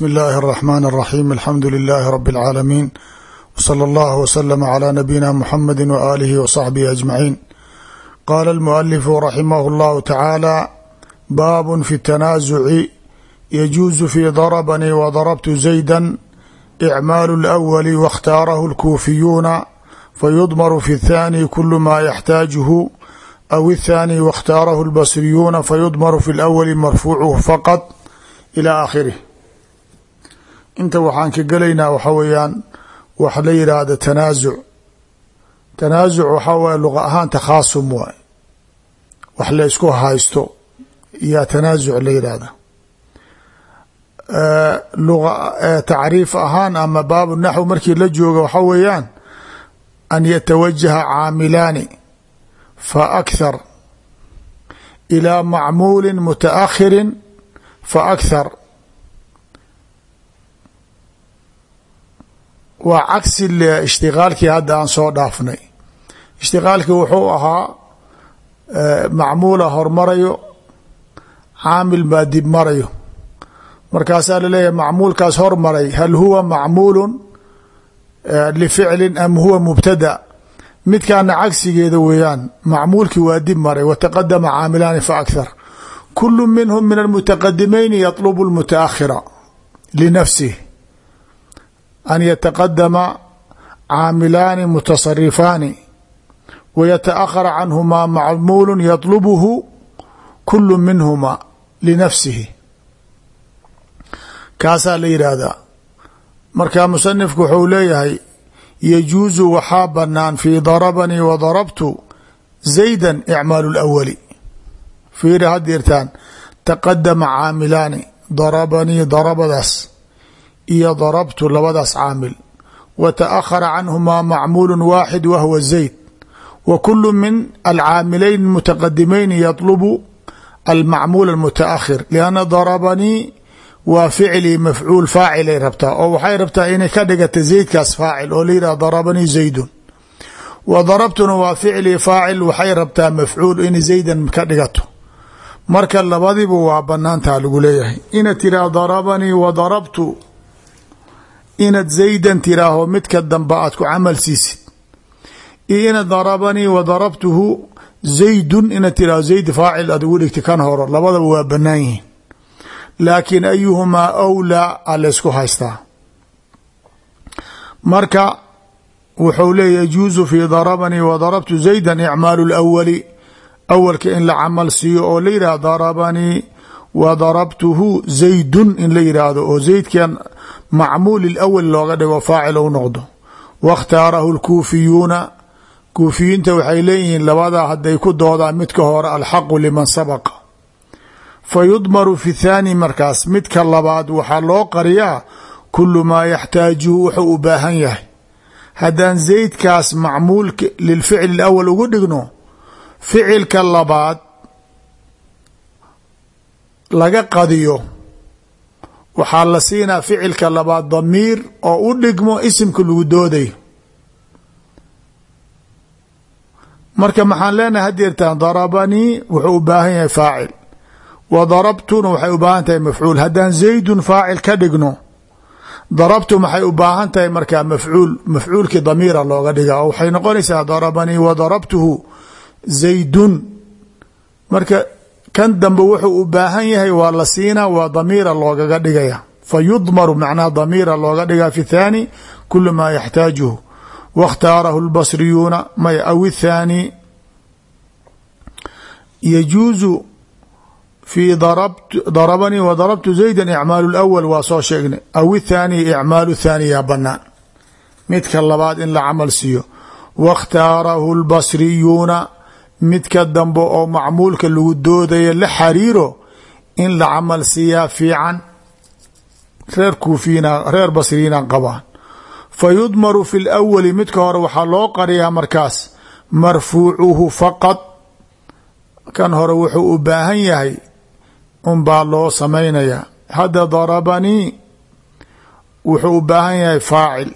bsmi اllahi الرحmn الرaxيm alxamdu لilaahi rb العaalamiin wslى اllah wslm عlى nabiyina mxamedi waalihi wصaxbihi aجmaciin qala اlmualifu raximah اllahu tacaala baab fi الtanaazuci yajuuzu fi darabanii wdarabtu zayda icmaalu اlأwli waاkhtaarahu اlkuufiyuuna fayudmr fi الthani kul ma yaxtaaجhu aw الthani waاkhtaarahu اlbasriyuuna fayudmr fi اlأwli marfuuchu faqط ilى aakhirih inta waxaan ka gelaynaa waxa weeyaan wax la yidhaahda tanaasuc tanaasuc waxaa waye luqa ahaan takhaasum waay wax la isku haysto yaa tanaasuc la yidhaahda luqa tacriif ahaan ama baabu naxw markii la jooga waxaa weeyaan an yatawajaha caamilaani fa akhar ilaa macmuuli mutaakhirin fa akhar waa cagsi ishtiqaalkii hadda aan soo dhaafnay. Ishtiqaalkii wuxuu ahaa macmuula hormarayo caamil baa dib marayo. Markaasaa la leeyahay macmuulkaas hormaray hal huwa macmuulu lificlin am huwa mubtada? Midkaana cagsigeeda weeyaan macmuulkii waa dib maray wataqadama caamilaani fa akhar kulu minhum min almutaqadimayni yatlubu lmutaakhira linafsih an yataqadama caamilaani mutasarifaani wayataأkhara canhumaa macmuulu yaطlubhu kulu minhuma linafsihi kaasaa la yidhaahdaa marka musanifku wuxuu leeyahay yajuusu waxaa banaan fii darabanii wadarabtu zayda icmaalu اlأwali fiiri hadirtaan taqadama caamilaani darabanii darabadaas iyo darabtu labadaas caamil. Wa taأkhara canhumaa macmuulu waaxid wahwa zayd. Wa kulu min alcaamilayn mutaqadimayn yatlubu almacmuul almutaakhir lianna darabanii waa ficlii mafcuul faacilay rabtaa oo waxay rabtaa inay ka dhigata zaydkaas faacil oo la yidhah darabanii zaydun. Wa darabtuna waa ficlii faacil waxay rabtaa mafcuul inay zaydan ka dhigato. Marka labadiba waa banaantaa lagu leeyahay. Ina tiraa darabanii wa darabtu inaad zaydan tiraaho midka dambe aad ku camal siisid. Iyo inaad darabanii wa darabtuhu zaydun inaad tiraaho zayd faacil aad ugu dhigti kan horo labadaba waa banaan yihiin. Laakiin ayuhumaa awlaa a laysku haystaa. Marka wuxuu leeya yajuusu fii darabanii wa darabtu zayda icmaalu lawali awalka in la camal siiyo oo la yidhah darabanii wa darabtuhu zaydun in la oo zaydkan macmuul ilawal looga dhigo faacil ou noqdo. Waاkhtaarahu lkuufiyuuna kuufiyiinta waxay leeyihiin labadaa hadday ku doodaan midka hore alxaqu liman sabaqa. Fa yudmaru fi thaani markaas midka labaad waxaa loo qariyaa kulu maa yaxtaajuhu wuxuu u baahan yahay. Haddaan zaydkaas macmuulka lilficli اawal ugu dhigno ficilka labaad laga qadiyo waxaa la siinaa ficilka labaad damiir oo u dhigmo isimka lagu doodayo marka maxaan leenahay hadeertaan darabanii wuxuu u baahan yahay faacil. Wa darabtuna waxay u baahan tahay mafcuul. Haddaan zaydun faacil ka dhigno darabtu maxay u baahan tahay markaa mafcuul mafcuulkii damiira looga dhiga? Waxay noqonaysaa darabanii wa darabtuhu zaydun. Marka kan dambe wuxuu u baahan yahay waa la siinaa waa damiira loogaga dhigaya fa yudmaru macnaha damiira looga dhigaa fi thaani kulu maa yaxtaajuhu waاkhtaarahu اlbasriyuuna may aw ithaani yajuusu fii darabanii wa darabtu zayda icmaalu اlأwal waa soo sheegnay aw ithaani icmaalu thaaniya banaan midka labaad in la camal siiyo waاkhtaarahu اlbasriyuuna midka dambe oo macmuulka lagu doodaya la xariiro in la camal siiyaa fiican reer kuufiyiina reer basriyiina qabaan. Fa yudmaru fi lawali midka hore waxaa loo qariyaa markaas marfuucuhu faqad. Kan hore wuxuu u baahan yahay unbaa loo samaynayaa hadda darabanii wuxuu u baahan yahay faacil.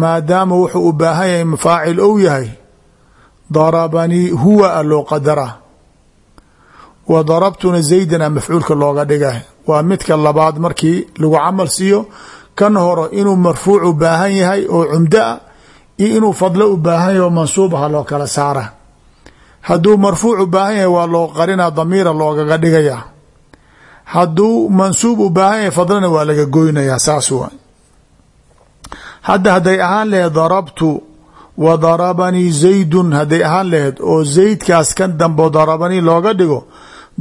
Maadaama wuxuu u baahan yahay faacil ou yahay darabanii huwa a loo qadara. Wa darabtuna zaydana mafcuulka looga dhigay. Waa midka labaad markii lagu camal siiyo kan horo inuu marfuuc baahan yahay oo cumdo ah iyo inuu fadlo u baahan yahay oo mansuub aha loo kala saara. Hadduu marfuuc u baahan yahay waa loo qarinaa damiira loogaga dhigaya hadduu mansuub u baahan yahay fadlana waa laga goynayaa saas wa hadda hadday ahaan laheed darabtu wa darabanii zaydun hadday ahaan laheed oo zaydkaas kan dambo darabanii looga dhigo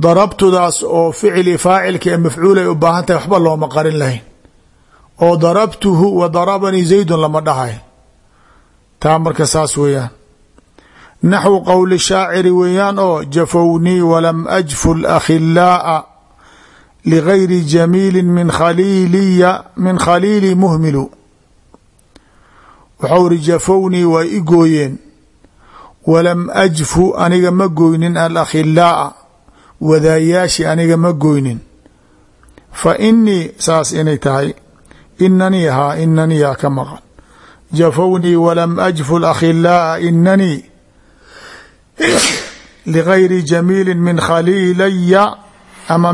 darabtudaas oo ficili faacilka ee mafcuulay u baahan tahay waxba looma qarin lahayn oo darabtuhu wa darabanii zaydun lama dhahay taa marka saas weeyaan naxwu qowli shaaciri weeyaan oo jafownii walam ajfu lakhilaaa ligayri jamiili min khaliiliya min khaliili muhmilu waxau iri jafownii waa i gooyeen. Walam ajfu aniga ma goynin alakhilaaa wadaayaashii aniga ma goynin. Fa inii saas inay tahay inanii haa inaniyaa ka maqan. Jafownii walam ajfu lakhilaaa inanii ligayri jamiili min khaliilaya ama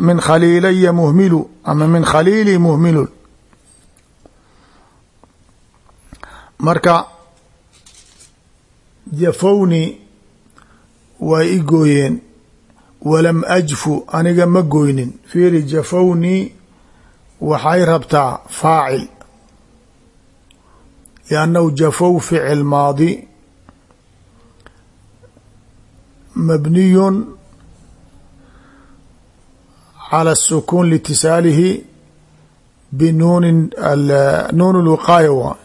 min khaliilaya muhmilu ama min khaliili muhmilu marka jafowni way i gooyeen walam ajfu aniga ma goynin fiiri jafowni waxay rabtaa faacil liannahu jafow ficil maadi mabniyun cala الsukuun litisaalihi binuunin nuun اlwiqaaya waa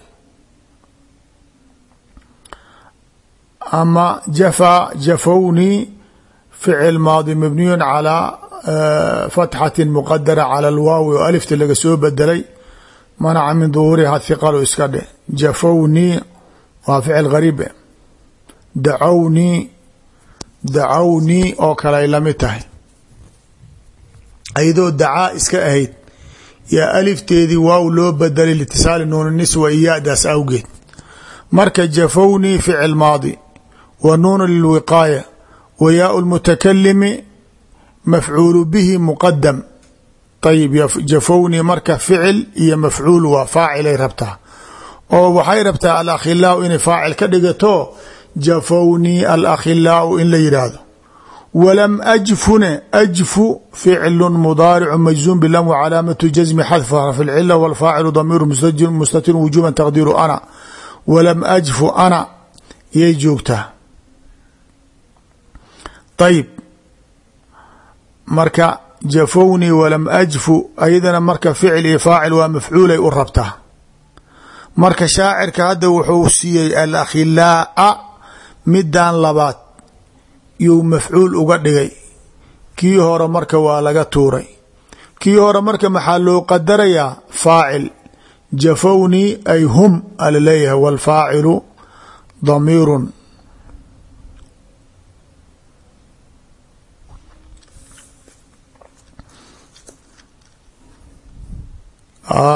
ama jafa jafownii ficil maadi mabniyun calaa fatxati muqadara cala alwaawi oo alifta laga soo bedelay manaca min duhuuriha hiqalo iska dheh jafownii waa ficil gariibe dacownii dacownii oo kale ay la mid tahay ayadoo dacaa iska ahayd yaa alifteedii waaw loo bedelay litisaali nuunaniswa iyo ya-daas awgeed marka jafownii ficil maadi wa nuun lilwiqaaya wa yaau lmutakalimi mafcuulu bihi muqadam ayib jafowni marka ficil iyo mafcuul waa faacilay rabtaa. Oo waxay rabtaa alakhilaau inay faacil ka dhigato jafowni alakhilaau in la yidhaahdo walam ajfune ajfu ficlu mudaaricu majzuum bilam wcalaamatu jasmi xadfu xarf اlcila wاlfaacilu damiiru mustatir wujuba taqdiiru ana. Walam ajfu ana yay joogtaa ayib marka jafowni walam ajfu ayadana marka ficil iyo faacil waa mafcuulay u rabtaa marka shaacirka hadda wuxuu siiyey alakhilaaa midan labaad yuu mafcuul uga dhigay. Kii hore marka waa laga tuuray. Kii hore marka maxaa loo qadarayaa? Faacil. Jafowni ay hum ala leeyahay wاlfaacilu damiirun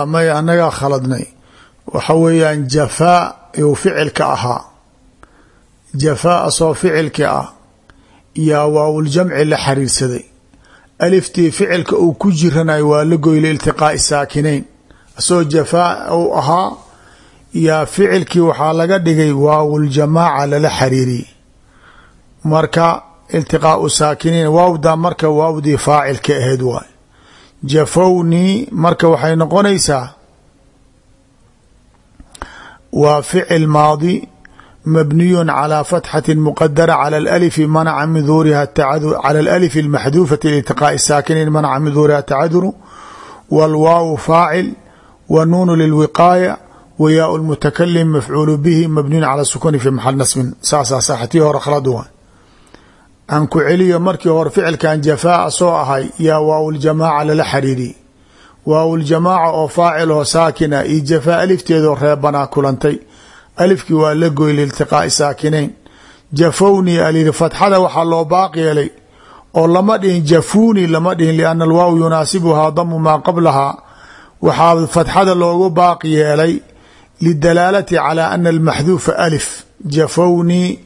may annagaa khaladnay. Waxa weeyaan jafaa iyuu ficilka ahaa. Jafaa asoo ficilki ah. Yaa waawuljamci la xariirsaday. Aliftii ficilka uu ku jiranayo waa la goy liiltiqaa'i saakinayn. Asoo jafaa uu ahaa yaa ficilkii waxaa laga dhigay waawuljamaaca lala xariiriyey. Marka iltiqaau saakinayn waawda marka waawdii faacilka ahayd waay jafowni marka waxay noqonaysaa waa ficil maadi mabniyu calى fatxati muqadara calى اlأlifi manaca min duuriha calى اlأlif اlmaxduufati liltiqaaءi saakiniin manaca min duuriha tacaduru wاlwaawu faacil wa nuunu lilwiqaaya wa yaau lmutakalim mafcuulu bihi mabniyun calى sukuni fi maxal nasbin saasaa saxtii hore khalad waa aan ku celiyo markii hore ficilkan jafaa soo ahay yaa waawuljamaaca lala xariiriyey waawuljamaaca oo faacil oo saakina iyo jafaa alifteedoo reebanaa kulantay. Alifkii waa la goy liiltiqaa'i saakinayn. Jafowni alyidhi fatxada waxaa loo baaq yeelay oo lama dhihin jafuuni lama dhihin lianna alwaaw yunaasibuhaa damu maa qablahaa. Waxaa fatxada loogu baaq yeelay lidalaalati calaa ana almaxduufa alif. Jafowni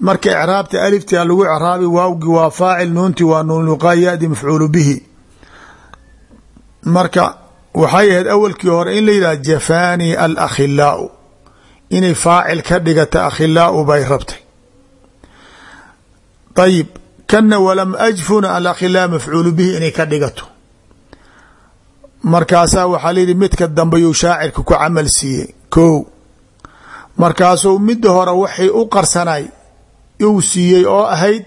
marka icraabta aliftia lagu icraabi waawgi waa faacil nuunti waa nuunluqaa yadi mafcuulu bihi. Marka waxay ahayd awalkii hore in la yidhah jafaanii alakhilaau. Inay faacil ka dhigata akhilaau bay rabtay. Ayib kana walam ajfuna alakhilaa mafcuulu bihi inay ka dhigato. Markaasaa waxaa layihi midka dambe yuu shaacirka ku camal siiyey. Ko markaasuu midda hore waxay u qarsanay uu siiyey oo ahayd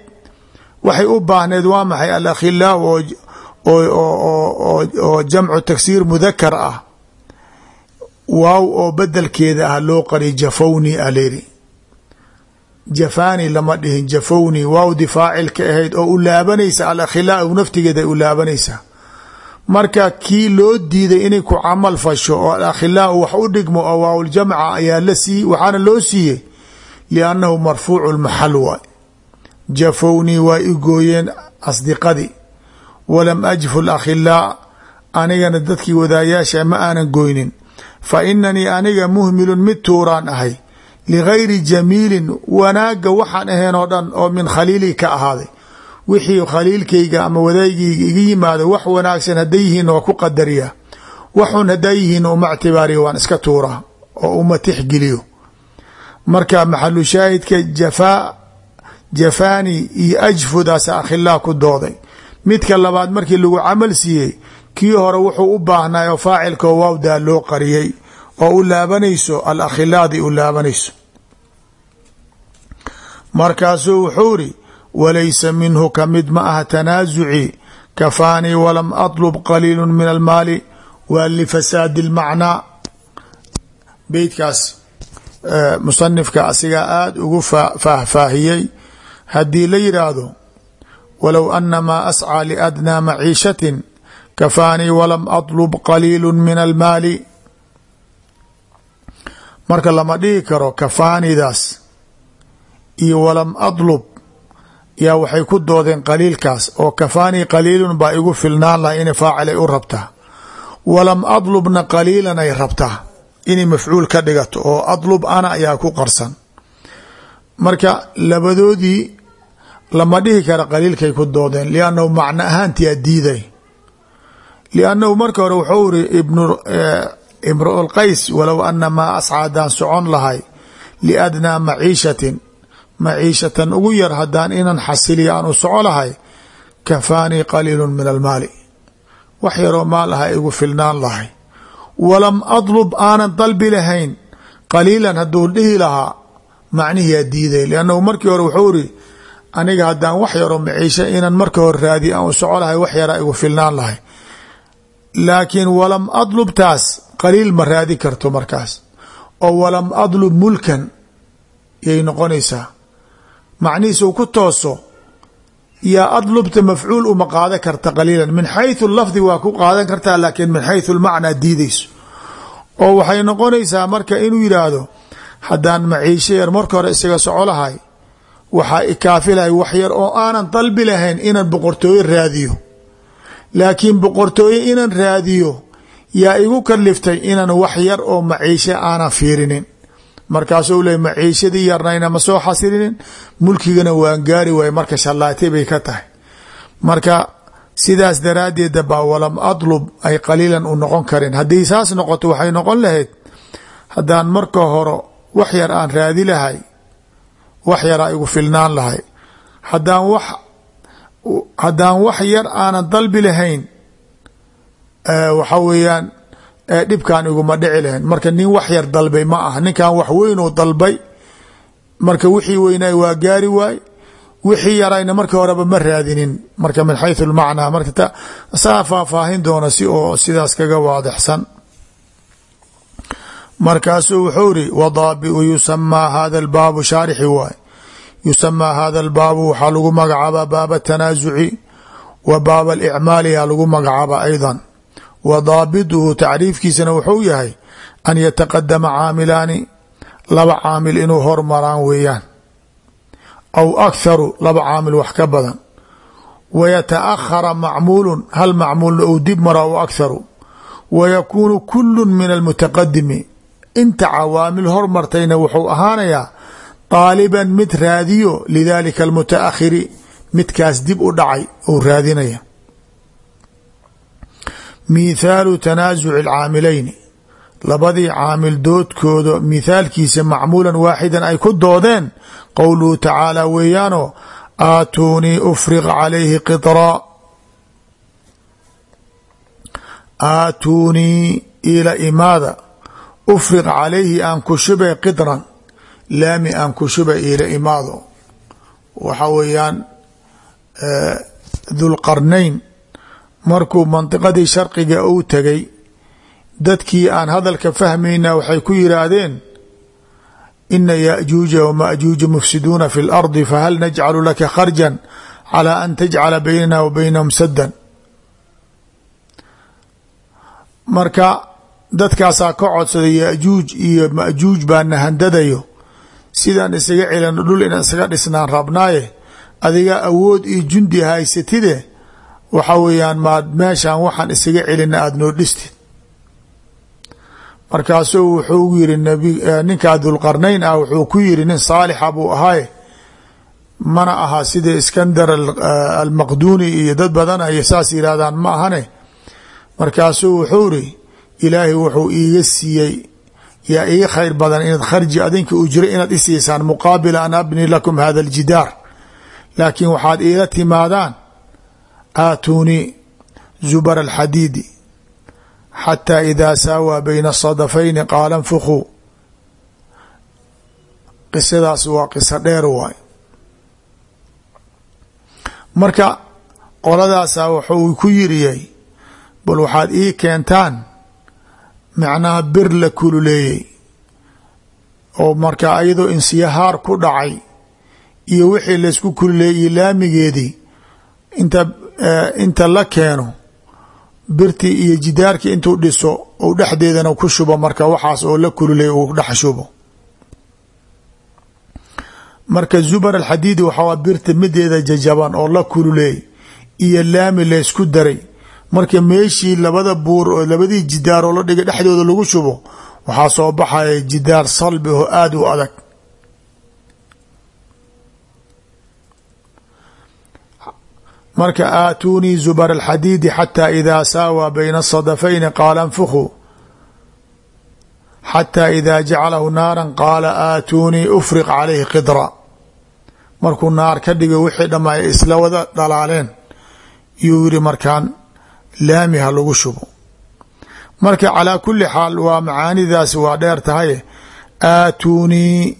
waxay u baahneed waa maxay alakhilaa oo jamcu tagsiir mudakar ah. Waaw oo bedelkeeda ah loo qari jafowni a layidhi jafani lama dhihin jafowni waawdi faacilka ahayd oo u laabanaysa alakhilaa naftigeeda ay u laabanaysaa marka kii loo diiday inay ku camal fasho oo alakhilaa wax u dhigmo oo waawljamca ayaa la sii waxaana loo siiyey liannahu marfuucu lmaxal waay jafowni waa i gooyeen asdiqadii walam ajfu lakhilaa anigana dadkii wadaayaasha ma aanan goynin fa inanii aniga muhmilun mid tuuraan ahay ligayri jamiilin wanaaga waxaan ahayn oo dhan oo min khaliilii ka ahaaday wixii khaliilkayga ama wadaagayga iga yimaado wax wanaagsan hadday yihiin waa ku qadariya waxun hadday yihiin uma ctibaariya waan iska tuuraa oo uma tixgeliyo marka maxalu shaahidka jafaa jafaani iyo ajfudaasa akhilaa ku dooday. Midka labaad markii lagu camal siiyey kii hore wuxuu u baahnay oo faacilkao waawdaa loo qariyey oo u laabanayso alakhilaadii u laabanayso. Markaasuu wuxuu iri walaysa minhu ka mid ma aha tanaasuci kafaanii walam atlub qaliilu min almaali waa lifasaadi اlmacnaa beytkaas musanifka asigaa aada ugu faahfaahiyey. Haddii la yidhaahdo walow anamaa ascىa liadnaa maciishatin kafaanii walam atlub qaliilu min almaali. Marka lama dhihi karo kafaanidaas iyo walam atlub yaa waxay ku doodeen qaliilkaas oo kafaanii qaliilun baa igu filnaan laha inay faacilay u rabtaa. Walam atlubna qaliilan ay rabtaa inay mafcuul ka dhigato oo atlub ana ayaa ku qarsan. Marka labadoodii lama dhihi kara qaliilkay ku doodeen liannahu macno ahaantiyaa diiday. Liannahu marka hore wuxuu iri imru lqays walow ana maa ascaa haddaan socon lahay liadnaa maciishatin maciishatan ugu yar haddaan inan xasiliya aan u soco lahay kafaanii qaliilu min almaali. Wax yaroo maal aha igu filnaan lahay walam adlub aanan dalbi lahayn. Qaliilan hadduu dhihi lahaa macnihiyaa diiday liannahu markii hore wuxuu iri aniga haddaan wax yaroo maciisha inan marka hore raadiy aan u soco lahay wax yaraa igu filnaan lahay. Laakiin walam adlub taas qaliil ma raadi karto markaas. Oo walam adlub mulkan yay noqonaysaa. Macnihiis uu ku tooso yaa adlubta mafcuul uma qaadan karta qaliilan. Min xayثu lafdi waa ku qaadan kartaa laakiin min xayثu lmacnaa diidayso. Oo waxay noqonaysaa marka inuu yidhaahdo haddaan maciisho yar marka hore isaga soco lahay waxaa ikaafi lahay wax yar oo aanan dalbi lahayn inaan boqortooyo raadiyo. Laakiin boqortooyo inaan raadiyo yaa igu kaliftay inaan wax yar oo maciisho aanan fiirinin markaasuu le maciishadii yarnayna ma soo xasilinin? Mulkigana waan gaari waay marka shallaatay bay ka tahay. Marka sidaas daraaddeeda baa walam adlub ay qaliilan u noqon karin. Haddii saas noqoto waxay noqon lahayd haddaan marka hore wax yar aan raadi lahay wax yaraa igu filnaan lahay. Haddaan wax haddaan wax yar aanan dalbi lahayn waxa weeyaan dhibkan iguma dhici lahayn. Marka nin wax yar dalbay ma aha. Ninkan wax weynuu dalbay marka wixii weynay waa gaari waay. Wixii yarayna marka horeba ma raadinin. Marka min xayu lmacnaa marka saa faahfaahin doona si oo sidaas kaga waadixsan. Markaasuu wuxuu ri wadaabiu yusamaa hada albaabu shaarixi waay. Yusamaa hada albaabu waxaa lagu magacaabaa baaba tanaazuci wa baaba alicmaaliyaa lagu magacaba aydan wa daabituhu tacriifkiisana wuxuu yahay an yataqadama caamilaani laba caamil inuu hormaraan weeyaan aw akharu laba caamil wax ka badan. Wa yataأkhara macmuulu hal macmuulna ou dib mara aw akharu wa yakuunu kulu min almutaqadimi inta cawaamil hormartayna wuxuu ahaanayaa طaaliban mid raadiyo lidalika almutaakhiri midkaas dib u dhacay ou raadinaya mithaalu tanaasuci alcaamilayni labadii caamil doodkooda mithaalkiisa macmuulan waaxidan ay ku doodeen qowluhu tacaala weeyaanoo aatuunii ufriq calayhi qitraa aatuunii ila imaada. Ufriq calayhi aan ku shubay qidran laami aan ku shubay ila imaado. Waxa weeyaan dulqarnayn markuu mandiqadii sharqiga uu tegay dadkii aan hadalka fahmayna waxay ku yiraahdeen ina yaajuuja wamaajuuja mufsiduuna fi lardi fahal najcalu laka kharjan calaa an tajcala baynana wa baynahum saddan. Marka dadkaasaa ka codsaday yaajuuj iyo maajuuj baana handadayo sidaan isaga celino dhul in isaga dhisnaan rabnaaye adigaa awood iyo jundi haysatide waxa weeyaan maad meeshaan waxaan isaga celina aada noo dhistid markaasuu wuxuu yiri ninkaa dulqarnayn ah wuxuu ku yiri nin saalixa buu ahaaye. Mana aha sida iskandar almaqduni iyo dad badan ay saas yihaahdaan ma ahane. Markaasuu wuxuu iri ilaahay wuxuu iiga siiyey yaa iga khayr badan inaad kharji adinka ujro inaad isiisaan muqaabila an abni lakum hada aljidaar laakiin waxaad iila timaadaan aatuunii zubar alxadiidi xataa idaa saawaa bayna sadafayni qaala nfukuu qisadaas waa qiso dheer waay marka qoladaasaa wuxuu ku yiriyay bal waxaad ii keentaan macnaha bir la kululeeyey oo marka iyadoo insiyahaar ku dhacay iyo wixii laysku kululeeyey laamigeedii inta inta la keeno birtii iyo jidaarkii intuu dhiso ou dhexdeedana ku shubo marka waxaas oo la kululeey uu dhex shubo. Marka zubar alxadiidi waxaa birta mideeda jajaban oo la kululeey iyo laami laysku daray. Marka meeshii labada buur oo labadii jidaar oo la dhigay dhexdooda lagu shubo waxaa soo baxaya jidaar salbi oo aada u adag marka aatuunii zubar alxadiidi xataa idaa saawaa bayna asadafayni qaala nfukuu xataa idaa jacalahu naaran qaala aatuunii ufriq calayhi qidra. Markuu naar ka dhigay wixii dhamma isla wada dhalaaleen. Yuu yiri markaan laami ha lagu shubo. Marka calaa kuli xaal waa macaanidaasi waa dheer tahay. Aatuunii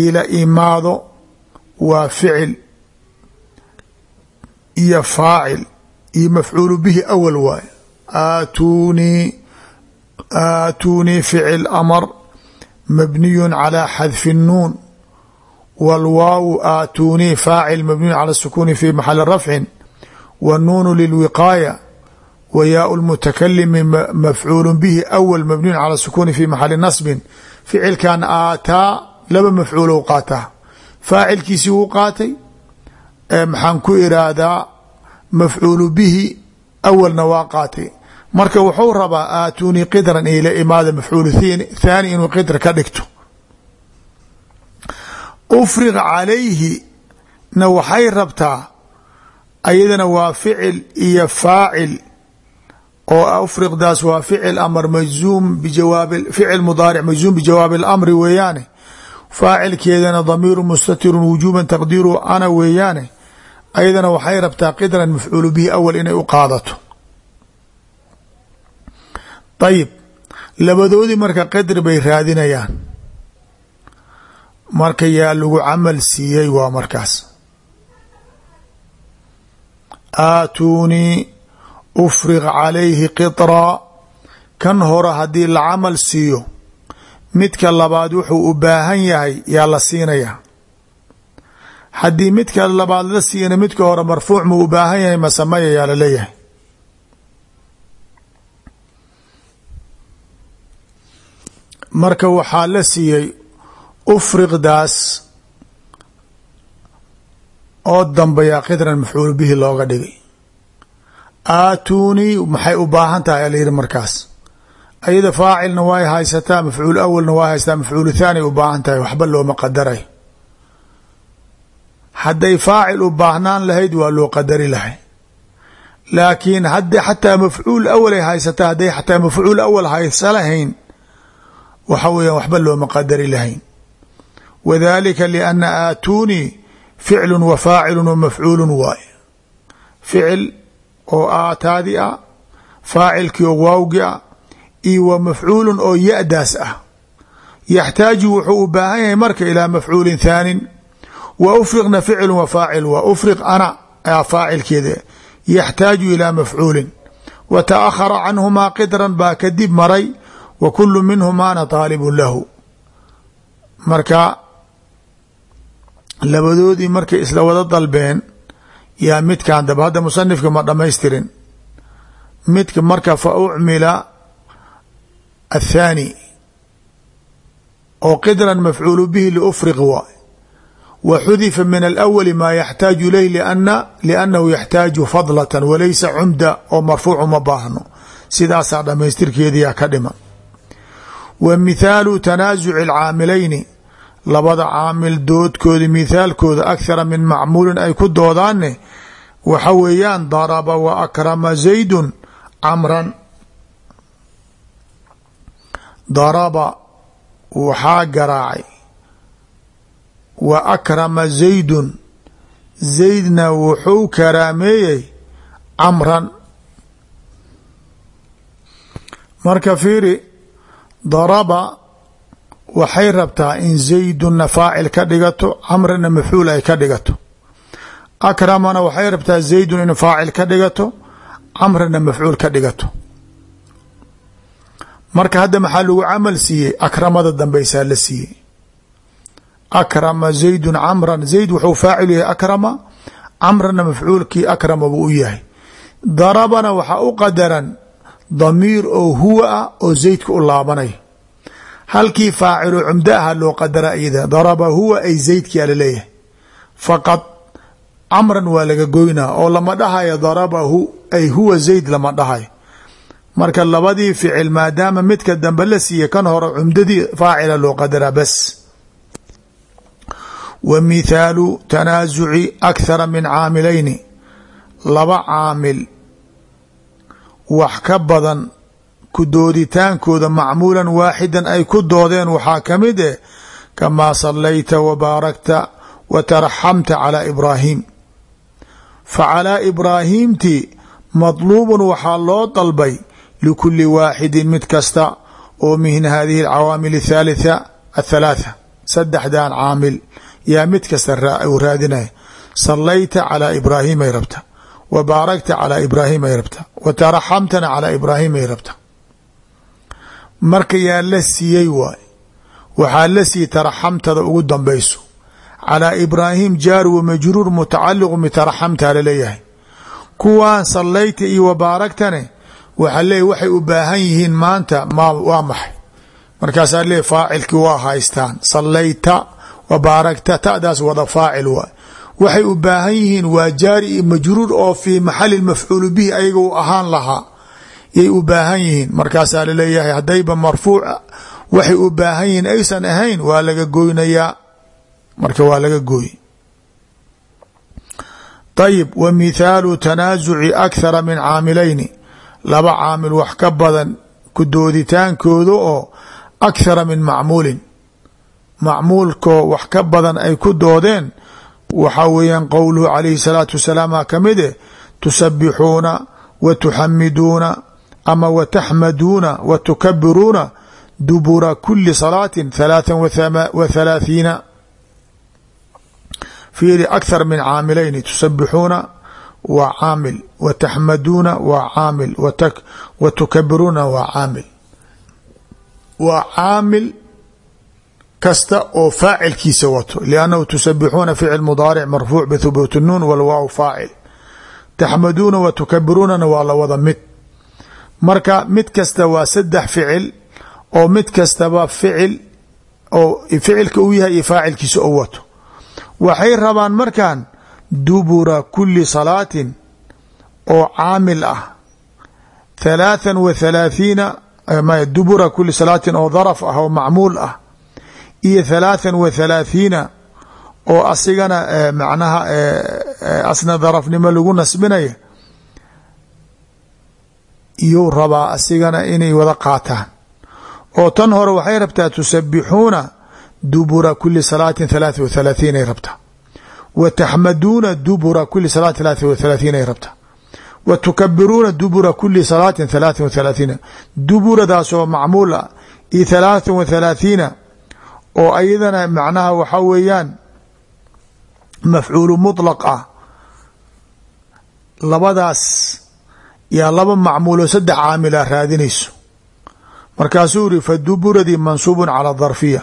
ila imaado waa ficil iyo faacil iyo mafcuulu bihi awal waaye aatuunii aatuunii ficil amar mabniyu calى xadfi الnuun wاlwaawu aatuunii faacil mabniyu calى الsukuni fi maxali rafcin wالnuunu lilwiqaaya wa yaau اlmutakalimi mafcuulu bihi awal mabniyu calى الsukuni fi maxali nasbin ficilkan aataa laba mafcuulow qaataa faacilkiisii wuu qaatay maxaan ku iraahdaa mafcuulu bihi awalna waa qaatay. Marka wuxuu rabaa aatuunii qidran ila imaada mafcuul thaani inuu qidr ka dhigto. Ufriq calayhi na waxay rabtaa ayadana waa ficil iyo faacil oo ufriqdaas waa ficil amar majzuum bijawaabi ficil mudaaric majzuum bijawaabi اlamri weeyaane. Faacilkeedana damiiru mustatirun wujuuban taqdiiru ana weeyaane ayadana waxay rabtaa qidran mafcuulu bihi awal inay u qaadato. Ayib labadoodii marka qidri bay raadinayaan. Marka yaa lagu camal siiyey waa markaas. Aatuunii ufriq calayhi qitraa kan hore haddii la camal siiyo midka labaad wuxuu u baahan yahay yaa la siinayaa haddii midka labaad la siiyana midka hore marfuuc muu u baahan yahay masamaya yaa la leeyahay marka waxaa la siiyey ufriqdaas oo dambeyaa qidran mafcuul bihi looga dhigay. Aatuunii maxay u baahan tahay? Ala yihi markaas. Ayada faacilna way haysataa mafcuul awalna waa haysataa mafcuul thaani u baahan tahay waxba looma qadaray hadday faacil u baahnaan lahayd waa loo qadari lahay. Laakiin hadda xataa mafcuul awal ay haysataa hadday xataa mafcuul awal haysa lahayn waxa weeyaan waxba looma qadari lahayn. Wadalika lianna aatuunii ficlu wa faacilu wa mafcuulu waay. Ficil oo aataadi ah faacilkii oo waawgi ah iyo wa mafcuulun oo ya-daas ah. Yaxtaaju wuxuu u baahan yahay marka ilaa mafcuulin thaanin wa ufriqna ficlu wa faacil wa ufriq ana faacilkeeda yaxtaaju ilaa mafcuulin wa taahara canhumaa qidran baa kadib maray wa kulu minhumaana taalibun lahu. Marka labadoodii markay isla wada dalbeen yaa midkan daba hadda musanifka ma dhamaystirin midka marka fa ucmila athaani oo qidran mafcuulu bihi liufriq waay wa xudifa min alawali maa yaxtaaju ilayh liannahu yaxtaaju fadlatan walaysa cumda oo marfuucu ma baahno sidaasaa dhamaystirkeediyaa ka dhiman wa mithaalu tanaasuci alcaamilayni labada caamil doodkoodi mithaalkooda akhara min macmuulin ay ku doodaanne waxa weeyaan daraba wa akrama zaydun camran daraba waxaa garaacay wa akrama zaydun. Zaydna wuxuu karaameeyey camran marka fiiri daraba waxay rabtaa in zaydunna faacil ka dhigato camrana mafcuul ay ka dhigato. Akramana waxay rabtaa zaydun in faacil ka dhigato camrana mafcuul ka dhigato. Marka hadda maxaa lagu camal siiyey? Akramada dambeysaa la siiyey akrama zaydun camran zayd wuxuu faacil yahay akrama camrana mafcuulkii akrama buu u yahay darabana waxaa u qadaran damiir oo huwa ah oo zaydka u laabanay halkii faacilu cumdo aha loo qadara iyada daraba huwa ay zaydkia la leeyahay faqad camran waa laga goynaa oo lama dhahayo darabahu ay huwa zayd lama dhahayo marka labadii ficil maadaama midka dambe la siiye kan hore cumdadii faacila loo qadaraa bas wa mithaalu tanaasuci akhara min caamilayni laba caamil wax ka badan ku dooditaankooda macmuulan waaxidan ay ku doodeen waxaa ka mid eh kamaa sallayta wa baarakta wa taraxamta calaa ibraahim fa calaa ibraahiimti madluubun waxaa loo dalbay likuli waaxidin mid kasta oo min hadihi alcawaamil athaalitha athalaatha saddexdan caamil yaa mid kasta uu raadinaya. Sallayta calaa ibraahim ay rabta. Wa baarakta calaa ibraahim ay rabta. Wa taraxamtana calaa ibraahim ay rabta. Marka yaa la siiyey waay. Waxaa la siiyey taraxamtada ugu dambayso. Calaa ibraahim jaaru wa majruur mutacaliqu bitaraxamta la leeyahay kuwaan sallayta iyo wa waxaa leeyahy waxay u baahan yihiin maanta ma waa maxay. Markaasaa leeyahy faacilkii waa haystaan. Sallayta wa baarakta ta'daas wada faacil waay waxay u baahan yihiin waa jaari iyo majruur oo fii maxali mafcuulu bihi ayaga u ahaan lahaa. Yay u baahan yihiin. Markaasaa la leeyahay haddayba marfuuc waxay u baahan yihiin aysan ahayn waa laga goynayaa marka waa laga gooy. Ayib wa mithaalu tanaasuci akhara min caamilayni. Laba caamil wax ka badan ku oo akhara min macmuulin macmuulkoo wax ka badan ay ku doodeen waxaa weeyaan qowluhu calayhi salaatu wasalaam ka mid eh tusabixuuna wa tuxamiduuna ama wa taxmaduuna wa tukabiruuna dubura kuli salaatin halaathan wa thalaathiina. Fiiri akhar min caamilayni tusabixuuna waa caamil wa taxmaduuna waa caamil wa tukabiruuna waa caamil. Waa caamil kasta oo faacilkiisa wato liannahu tusabixuuna ficil mudaaric marfuuc bithubuut nuun walwaaw faacil. Taxmaduuna wa tukabiruunana waa la wada mid. Marka mid kasta waa saddex ficil oo mid kastaba ficil oo ficilka u yahay iyo faacilkiisa oo wato. Waxay rabaan markan dubura kuli salaatin oo caamil ah. Halaathan wa thalaathiina dubura kuli salaatin oo daraf ah oo macmuul ah iyo halaathan wa thalaathiina oo asigana macnaha asna darafnimo lagu nasbinaya iyuu rabaa asigana inay wada qaataan. Oo tan hore waxay rabtaa tusabixuuna dubura kuli salaatin halaatha wa thalaathiin ay rabtaa wa taxmaduuna dubura kuli salaatin halaatha wa thalaathiin ay rabtaa wa tukabiruuna dubura kuli salaatin halaatha wa thalaathiina duburadaasoo macmuul ah iyo halaatha wa thalaathiina oo ayadana macnaha waxaa weeyaan mafcuulu muطlaq ah labadaas yaa laba macmuulo saddex caamila raadinayso markaasuu iri faduburadii mansuubu calى darfiya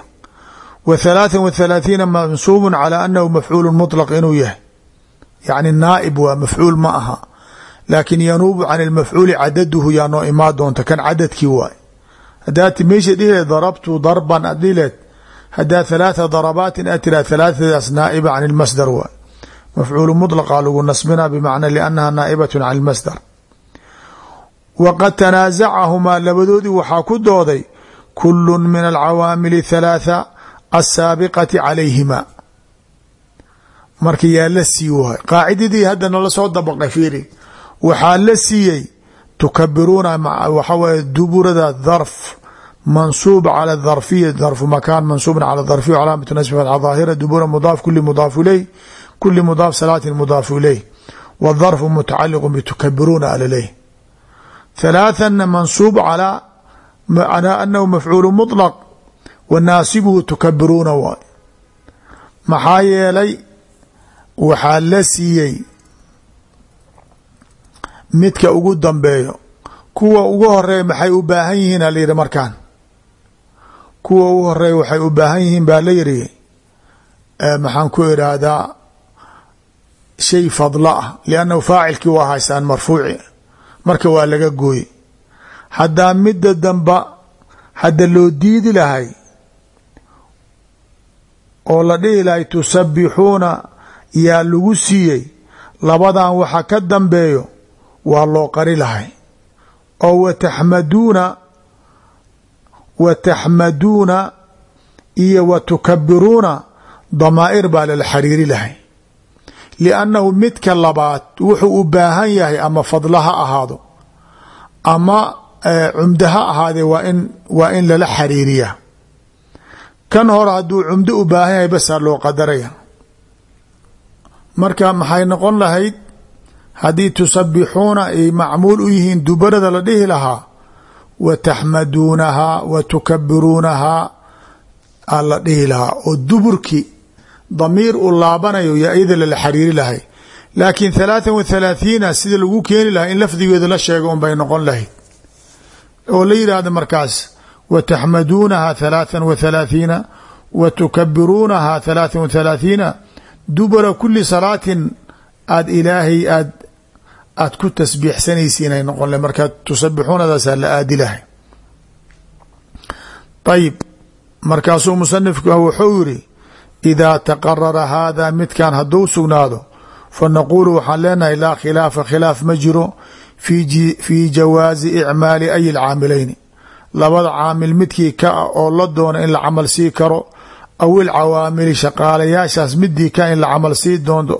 wa halaatha wa thalaathiina mansuubu calى anahu mafcuulu muطlaq inuu yahay yacni naaib waa mafcuul ma aha laakin yanuubu can اlmafcuuli cadaduhu yaa noo imaa doonta kan cadadkii waay hadaad meesha dhihileed darabtu darban ad dhihileed hadaa halaatha darabaatin aad tiraa halaathadaas naaiba can اlmasdar waay mafcuulu muطlaqa lagu nasbina bmacna liannaha naa'ibaة can اlmasdar waqad tanaasacahumaa labadoodii waxaa ku dooday kulu min alcawaamili halaatha asaabiqati calayhima marka yaa la sii waay qaacidadii hadda nala soo dabaqay fiiri waxaa la siiyey tukabiruuna waxa weye duburada dharf mansuub cala dharfiya dharfu makaan mansuubun cala dharfiya calaamatu nasbi fatxa daahira dubura mudaaf kuli mudaaf ileyh kuli mudaaf salaatin mudaafu ileyh wاdharfu mutacaliqu bitukabiruuna alaleyh ثلاثا منصوب على أنه مفعول مطلق wanaasibuhu tukabiruuna waay maxaa yeelay waxaa la siiyey midka ugu dambeeyo kuwa ugu horeeya maxay u baahan yihiin a layidhi markaan kuwa ugu horreeya waxay u baahan yihiin baa la yidhi maxaan ku idhaahdaa shay fadlo ah liannahu faacilkii waa haystaan marfuuci marka waa laga gooye haddaa midda damba hadda loo diidi lahay oo la dhihi lahay tusabbixuuna yaa lagu siiyey labadan waxa ka dambeeyo waa loo qari lahay. Oo wataxmaduuna wa taxmaduuna iyo wa tukabiruuna damaa'ir baa lala xariiri lahay liannahu midka labaad wuxuu u baahan yahay ama fadlo ha ahaado ama cumdo ha ahaadee waa in waa in lala xariiriya kan hore hadduu cumdo u baahan yahay basaa loo qadaraya marka maxay noqon lahayd haddii tusabbixuuna ay macmuul u yihiin dubarada la lahaa wa taxmaduunahaa wa tukabiruunahaa aa dhihi lahaa oo duburki damiir u laabanayo yaa iyada lala xariiri lahay laakiin halaathan wa thalaathiina sida lagu keeni lahaa in lafdigeeda la sheega un bay noqon lahayd oo la yidhaahdo markaas wa taxmaduunahaa halaathan wa thalaathiina wa tukabiruunahaa halaathan wa dubura kuli salaatin aada ilaahay aad ku tasbiixsanaysa inay noqon lahay marka tusabixuunadaasaa la aadi lahay ayib markaasuu musanifku wuxuu yiri idaa taqarara haadaa midkan hadduu sugnaado fa naquulu waxaan leenahay laa khilaafa khilaaf ma jiro fii jawaazi icmaali ay lcaamilayni labada caamil midkii ka ah oo la doono in la camal sii karo aw ilcawaamili shaqaalayaashaas midii ka in la camal sii doonto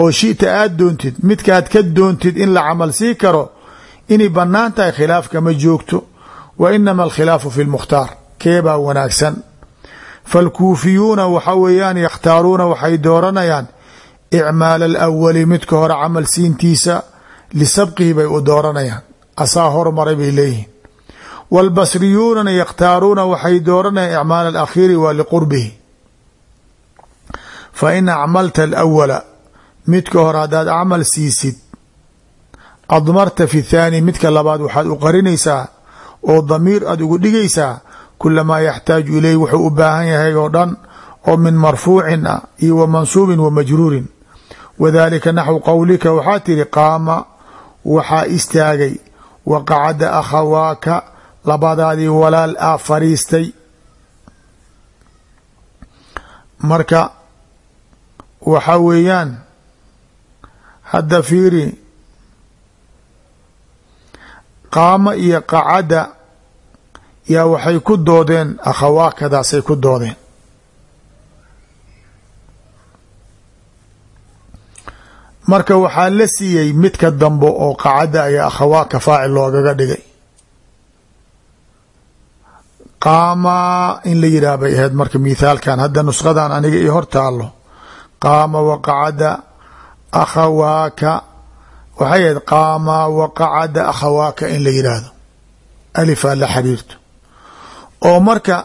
oo shita aad doontid midkaad ka doontid in la camal sii karo inay bannaan tahay khilaafka ma joogto. Wa inama alkhilaafu fi lmukhtaar keebaa wanaagsan. Falkuufiyuuna waxa weeyaan yakhtaaruuna waxay dooranayaan icmaal alawali midka hore camal siintiisa lisabqihi bay u dooranayaan. Asaa hormaray bay leeyihiin. Wاlbasriyuunana yakhtaaruuna waxay dooranayaan icmaal alakhiiri waa liqurbihi. Fa in acmalta alawala midka hore haddaad camal siisid admarta fi thaani midka labaad waxaad u qarinaysaa oo damiir aad ugu dhigaysaa kulamaa yaxtaaju ileyh wuxuu u baahan yahay oo dhan oo min marfuucin ah iyo wa mansuubin wa majruurin. Wadalika naxwu qowlika waxaa tihi qaama waxaa istaagay wa qacada akhawaaka labadaadii walaal ah fariistay. Marka waxa weeyaan hadda fiiri qaama iyo qacada yaa waxay ku doodeen akhawaakadaasay ku doodeen. Marka waxaa la siiyey midka dambe oo qacada ayaa akhawaaka faacil loogaga dhigay. Qaama in la yidhaah bay ahayd marka mithaalkan hadda nusqadan aniga io hor taalo qaama waqacada akhawaaka waxay ahayd qaama waqacada akhawaaka in la yidhaahdo alifaa la xiriirto oo marka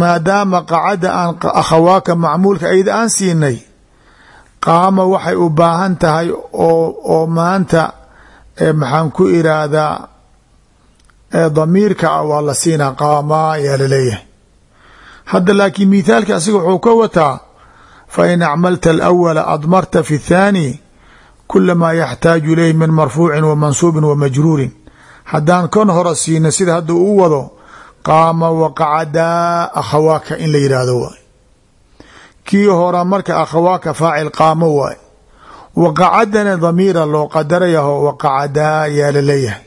maadaama qacada aan akhawaaka macmuulka ayda aan siinay qaama waxay u baahan tahay oo oo maanta maxaan ku iraahdaa damiirka ah waa la siinaa qaama ayaa la leeyahay hadda laakiin mithaalka asiga wuxuu ka wataa fain acmalta alawala admarta fi اthaani kula maa yaxtaaju ilayh min marfuucin wa mansuubin wa majruurin. Haddaan kan hore siina sida hadda uu wado qaama waqacadaa akhawaaka in la yidhaahdo waay. Kii hora marka akhawaaka faacil qaamo waay. Waqacadana damiira loo qadarayaho waqacadaa yaa la leeyahay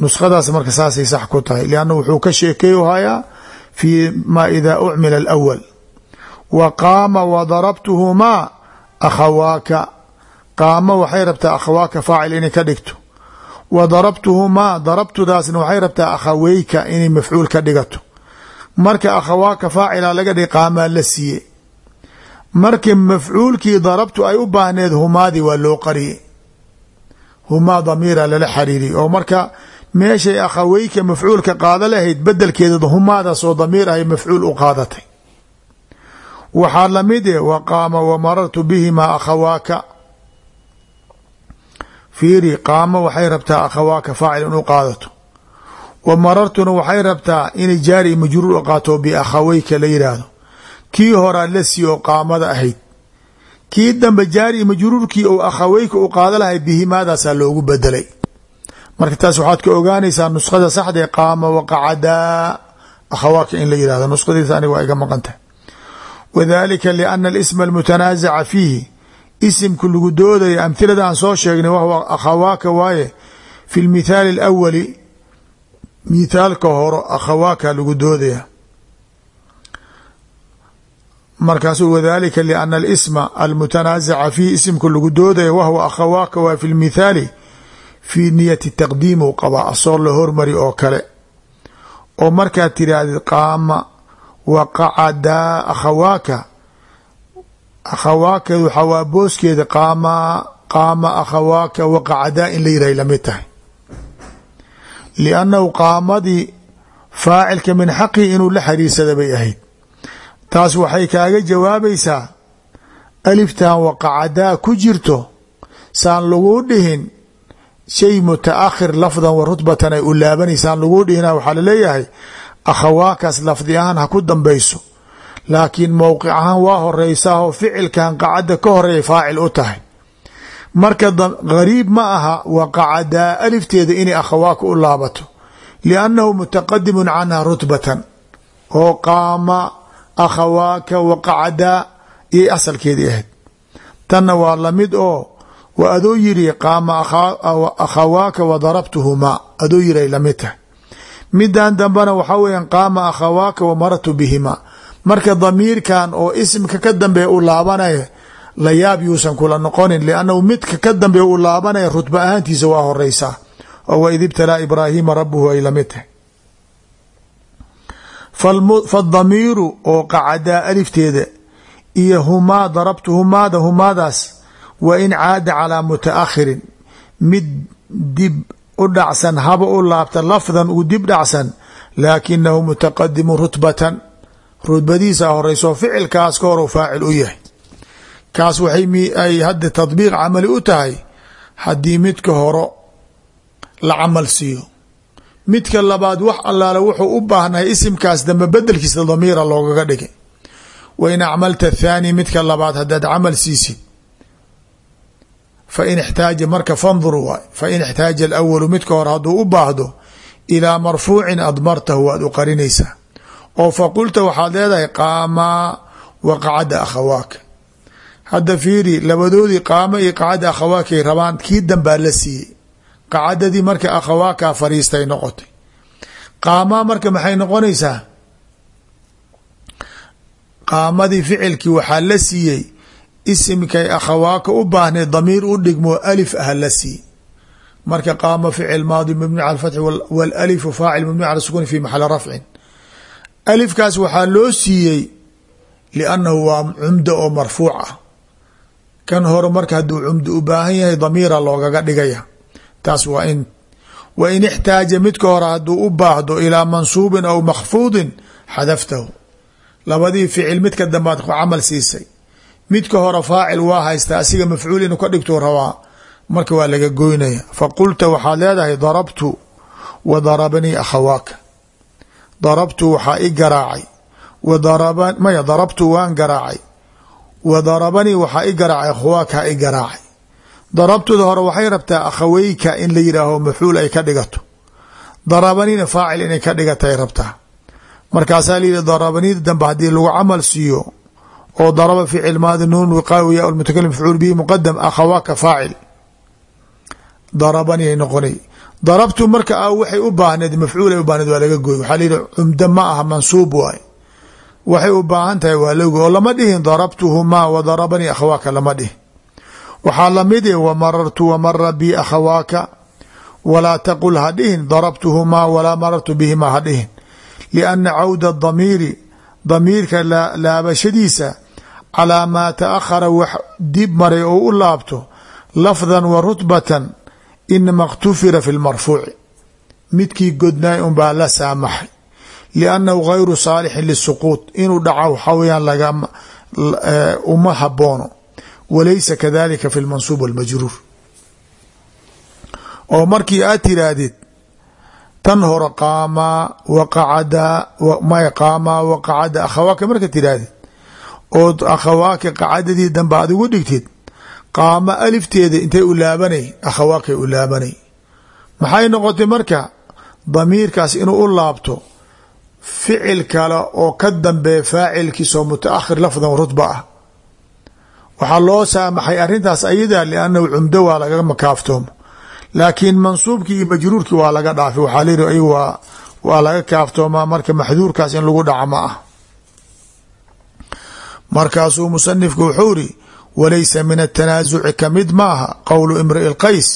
nuskhadaas marka saasay sax ku tahay lianna wuxuu ka sheekeeyu hayaa fii ma ida ucmila alawal wa qaama wadarabtuhumaa akhawaaka. Qaama waxay rabtaa akhawaaka faacil inay ka dhigto. Wa darabtuhumaa darabtudaasna waxay rabtaa akhaweyka inay mafcuul ka dhigato. Marka akhawaaka faacila laga dhig qaamaa la siiye marka mafcuulkii darabtu ay u baahneed humaadii waa loo qariyey. Humaa damiira lala xariiriyey oo marka meeshay akhaweyka mafcuulka qaada lahayd bedelkeeda humaadaasoo damiir ahay mafcuul u qaadatay waxaa la mid e wa marartu bihimaa akhawaaka. Fiiri qaama waxay rabtaa akhawaaka faacil in u qaadato. Wa marartuna waxay rabtaa inay jaari majruur u qaato biakhaweyka la yidhaahdo kii horaa la sii oo qaamada ahayd. Kii dambe jaari majruurkii ou akhaweyka u qaada lahay bihimaadaasaa loogu bedelay. Marka taas waxaad ka ogaanaysaa nuskhada saxdae qaama waqacadaa akhawaaka in la yihahdo nuskhadiisa aniga waa iga maqan tahay wadalika liana alisma almutanaasaca fiihi. Isimku lagu doodaya amhilada aan soo sheegnay wahwa akhawaaka waaye. Fi lmithaali alawali mithaalka horo akhawaaka lagu doodaya. Markaasu wadalika liana alisma almutanaasaca fiihi isimku lagu doodaya wahwa akhawaaka waa fi lmithaali fii niyati taqdiim u qabaa asoor la hormari oo kale. Oo markaad tirahdid qaama waqacadaa akhawaaka. Akhawaaka waxaa waa booskeeda qaama qaama akhawaaka waqacadaa in la yirahay la mid tahay. Liannahu qaamadii faacilka min xaqihi inuu la xariirsada bay ahayd. Taas waxay kaaga jawaabaysaa aliftan waqacadaa ku jirto saan laguu dhihin shay mutaakhir lafdan wa rutbatan ay u laabanaysaan laguu dhihina waxaa la leeyahay akhawaakaas lafdi ahaan ha ku dambayso laakiin mowqic ahaan waa horeysaa oo ficilkan qacada ka horreeya faacil u tahay. Marka gariib ma aha wa qacadaa alifteeda inay akhawaaka u laabato liannahu mutaqadimun canha rutbatan oo qaama akhawaaka wa qacadaa iyay asalkeedii ahayd. Tanna waa la mid oo wa adoo yiri qaama akhawaaka wa darabtuhumaa adoo yiri ay la mid tahay midan dambena waxaa weeyaan qaama akhawaaka wa marartu bihimaa marka damiirkan oo isimka ka dambeeya u laabanaya la yaab yuusan kula noqonin liannahu midka ka dambeeya u laabanaya rutba ahaantiisa waa horeysaa oo waid ibtalaa ibraahiima rabuhu ay la mid tahay. Fadamiiru oo qacadaa alifteeda iyo humaa darabtu humaada humaadaas wa in caada calaa mutaakhirin mid dib u dhacsan haba u laabta lafdan uu dib dhacsan laakinahu mutaqadimu rutbatan. Rutbadiisa horeyso ficilkaas ka hor faacil u yahay. Kaas waxay hadda tadbiiq camali u tahay haddii midka horo la camal siiyo. Midka labaad wax allaale wuxuu u baahnahay isimkaas dambe bedelkiisa damiira loogaga dhigay. Wa in acmalta thaani midka labaad haddaad camal siisid fain ixtaaja marka fanduru waay fain ixtaaja alawalu midka hore hadduu u baahdo ilaa marfuucin admartahu waad u qarinaysaa oo faqulta waxaad leedahay qaamaa wa qacada akhawaaka hadda fiiri labadoodii qaama iyo qacada akhawaakay rabaan kii dambaa la siiyey qacadadii marka akhawaakaa fariistay noqotay qaamaa marka maxay noqonaysaa qaamadii ficilkii waxaa la siiyey isimkay akhawaaka u baahnay damiir u dhigmoo alif ah la sii marka qaama ficil maadi mabni cala fatxi wlalifu faacil mabni cala sukuni fi maxali rafcin. Alifkaas waxaa loo siiyey liannahu waa cumdo oo marfuuc ah kan hore marka hadduu cumdo u baahan yahay damiira loogaga dhigaya. Taas waa in wa in ixtaaja midka hore hadduu u baahdo ilaa mansuubin aw makfuudin xadaftahu. Labadii ficil midka dambaad ku camal siisay midka hore faacil waa haystaa asiga mafcuul inuu ka dhigtuu rabaa. Marka waa laga goynaya. Faqulta waxaad leedahay darabtu wa darabanii akhawaaka darabtu waxaa i garaacay. Wa maya darabtu waan garaacay. Wa darabanii waxaa i garaacay akhawaaka i garaacay. Darabtuda hore waxay rabtaa akhaweyka in la yidhaaho mafcuul ay ka dhigato. Darabanina faacil inay ka dhigatay rabtaa. Markaasaa layihi darabanida dambe haddii lagu camal siiyo oo daraba ficil maadi nuun wiqaawi ya mutakalim mafcuul bihi muqadam akhawaaka faacil. Darabani ay noqonay. Darabtu marka a waxay u baahneed mafcuulay u baahneed waa laga gooy waxaa layihi cumdo ma aha mansuub waay. Waxay u baahan waa lago oo lama dhihin darabtuhumaa wa darabanii akhawaaka lama dhihin waxaa la mid i wamarartu wamara bi akhawaaka walaa taqul ha dhihin. Darabtuhumaa walaa marartu bihimaa ha dhihin. Lianna cawda damiiri damiirka laabashadiisa calaa maa taakhara wax dib maray oo u laabto lafdan wa rutbatan inama اktufira fi lmarfuuci midkii godnaay un baa la saamaxay. Liannahu gayru saalixin lisuquut inuu dhaco waxaa weyaan laga uma haboono. Walaysa kadalika fi lmansuub walmajruur oo markii aad tiraahdid tan hore qaamaa waqacada may qaamaa waqacada akhawaaka marka tirahdid ood akhawaaka qacadadii dambe aad ugu dhigtid qaama alifteeda intay u laabanay akhawaakay u laabanay. Maxay noqotay marka? Damiirkaas inuu u laabto ficil kale oo ka dambeeya faacilkiisoo mutaakhir lafdan rutba ah. Waxaa loo saamaxay arrintaas ayada liannahu cumdo waa laga makaaftoomo laakiin mansuubkii iyo majruurkii waa laga dhaafay. Waxaa layihi ay waa waa laga kaaftoomaa marka maxduurkaas in lagu dhaca ma ah markaasuu musanifku wuxuu iri walaysa min atanaasuci ka mid maaha qowlu imri'i lqays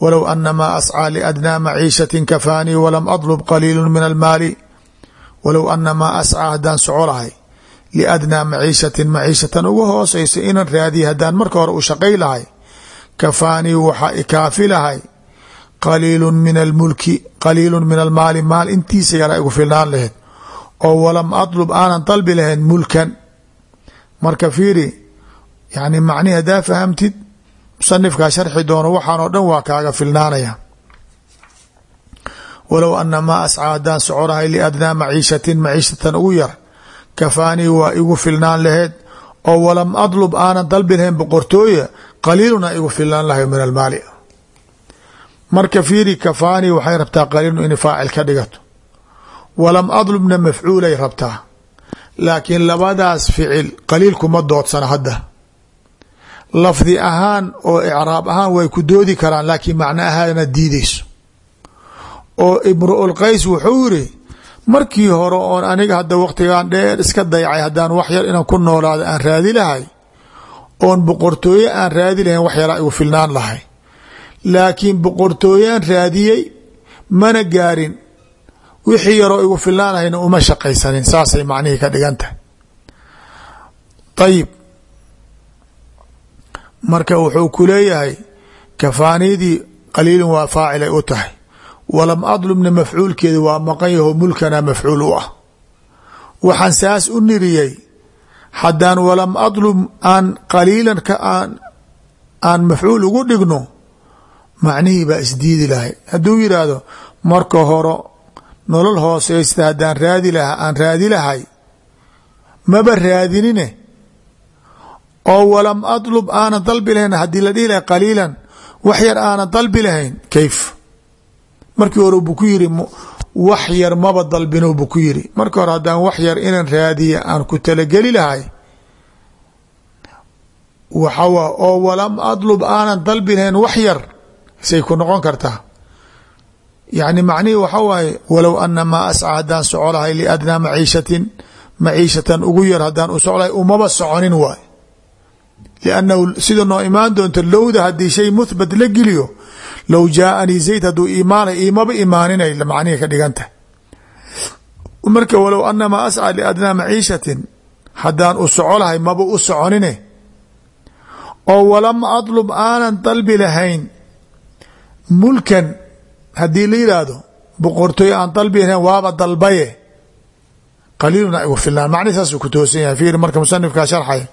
walow anamaa ascaa liadnaa maciishatin kafaanii walam adlub qaliilu min almaali walow anamaa ascaa haddaan soco lahay liadnaa maciishatin maciishatan uga hooseysa inan raadiya haddaan marka hore u shaqay lahay kafaanii waxaa ikaafi lahay qaliilu min almulki qaliilu min almaali maal intiisa yara igu filnaan laheyd oo walam atlub aanan dalbi lahayn mulkan marka fiiri yani macnihi haddaa fahamtid musanifkaa sharxi doono waxaan oo dhan waa kaaga filnaanaya. Walow ana maa ascaa haddaan soconahay liadnaa maciishatin maciishatan ugu yar kafaanii waa igu filnaan laheyd oo walam adlub aanan dalbi lahayn boqortooya qaliiluna igu filnaan lahay min almaali. Marka fiiri kafaanii waxay rabtaa qaliilun inay faacil ka dhigato. Walam adlubna mafcuulay rabtaa laakiin labadaas ficil qaliil kuma doodsana hadda. Lafdi ahaan oo icraab ahaan way ku doodi karaan laakiin macno ahaana diideyso oo imru'ul qays wuxuu yiri markii hore oon aniga hadda waqtigan dheer iska dayacay haddaan wax yar inaan ku noolaado aan raadi lahay oon boqortooye aan raadi lahayn wax yaraa igu filnaan lahay. Laakiin boqortooyean raadiyey mana gaarin wixii yaroo igu filnaanahayna uma shaqaysanin saasay macnihii ka dhigan tahay marka wuxuu ku leeyahay kafaanidii qaliilin waa faacilay u tahay. Walam adlubna mafcuulkeeda waa maqan yaho mulkana mafcuul u ah. Waxaan saas u niriyey haddaan walam adlub aan qaliilan ka aan aan mafcuul ugu dhigno macnihii baa isdiidi lahay. Hadduu yidhaahdo marka hore nolol hooseysta haddaan raadi laha aan raadi lahay maba raadinine. Oo walam adlub aanan dalbi lahayn haddii la dhihi lahay qaliilan wax yar aanan dalbi lahayn kayf. Markii hore buu ku yiri wax yar maba dalbino buu ku yiri marka hore haddaan wax yar inan raadiya aan ku talageli lahay waxawa oo walam adlub aanan dalbi lahayn wax yar say ku noqon kartaa yani macnihii waxa waaye walow ana maa ascaa haddaan soco lahay liadnaa maciishatin maciishatan ugu yar haddaan u soco lahay umaba soconin waay liannahu sida noo imaan doonto lowda haddii shay muthbat la geliyo low jaaanii zayd hadduu imaanay imaba imaaninay macnihi ka dhigan tahay. Marka walow anamaa ascى liadnaa maciishatin haddaan u soco lahay maba u soconine oo walam aطlub aanan dalbi lahayn haddii la yidhaahdo boqortooy aan dalbi lahayn waaba dalbaye. Qaliiluna igu filnaan macnihi saasuu ku toosan yahay. Fiir marka musanifkaa sharxaya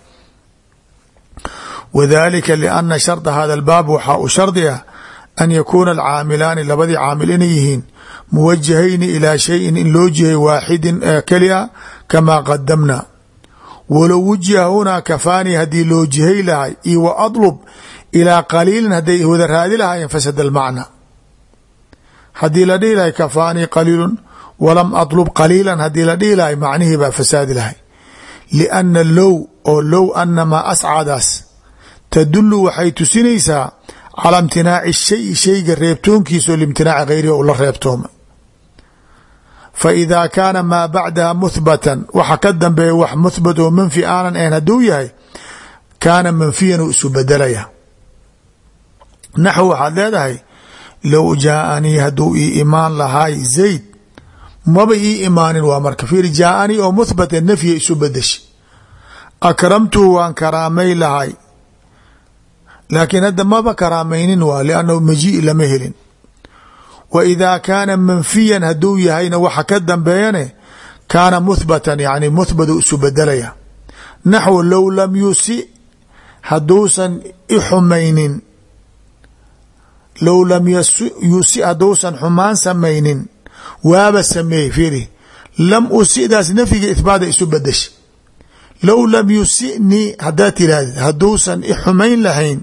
wadalika liana sharda hada albaab waxaa u shardi ah an yakuuna alcaamilaani labadii caamil inay yihiin muwajahayni ilaa shayin in loo jihay waaxidin keli a kamaa qadamna walow wujiha hunaa kafaanii haddii loo jihay lahay iyo wa adlub ilaa qaliilin wada raadi lahaayeen fasada almacna haddii la dhihi lahay kafaanii qaliilun. Walam atlub qaliilan haddii la dhihi lahay macnihii baa fasaadi lahay. Lianna low oo low anamaa ascadaas. Tadulu waxay tusinaysaa calى imtinaaci shayi shayga reebtoonkiisa oo limtinaaci gayrihi u la reebtooma fa idaa kaana maa bacdaha muhbatan waxa ka dambeeya wax muhbat oo manfi aanan ahayn hadduu yahay kaana manfiyan uu isu bedelaya naxw waxaad leedahay low jaaanii hadduu ii imaan lahaay zayd maba ii imaanin waa marka fiir jaaanii oo muhbata nafya isu bedeshay akramtuhu waan karaamay lahay laakiin hadda maba karaamaynin waa liannahu majii'i lama helin wa idaa kaana manfiyan hadduu yahayna waxa ka dambeeyane kaana muhbatan yani muhbatu isu bedelaya naxwu low lam yusi hadduusan i xumaynin low lam yusi hadduusan xumaan samaynin waaba sameeyey fiiri lam usidaas nafyiga ihbaata isu bedesha low lam yusinii haddaad tirahdid hadduusan i xumayn lahayn